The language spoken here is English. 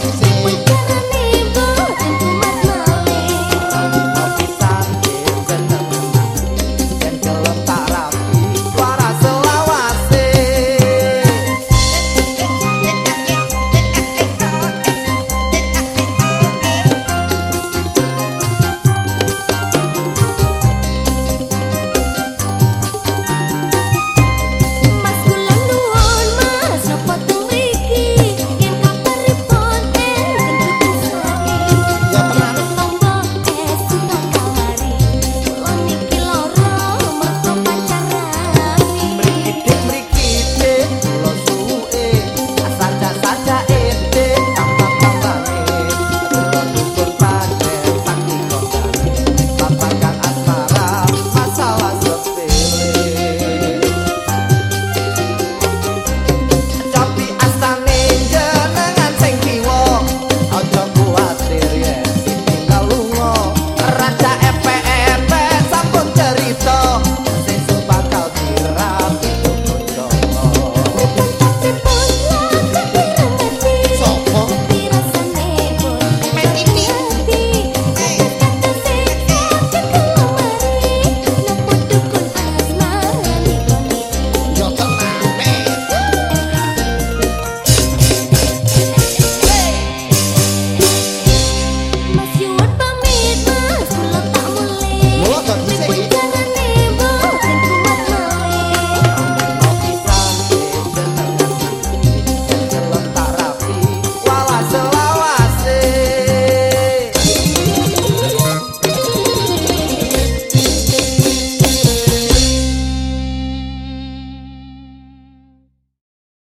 Say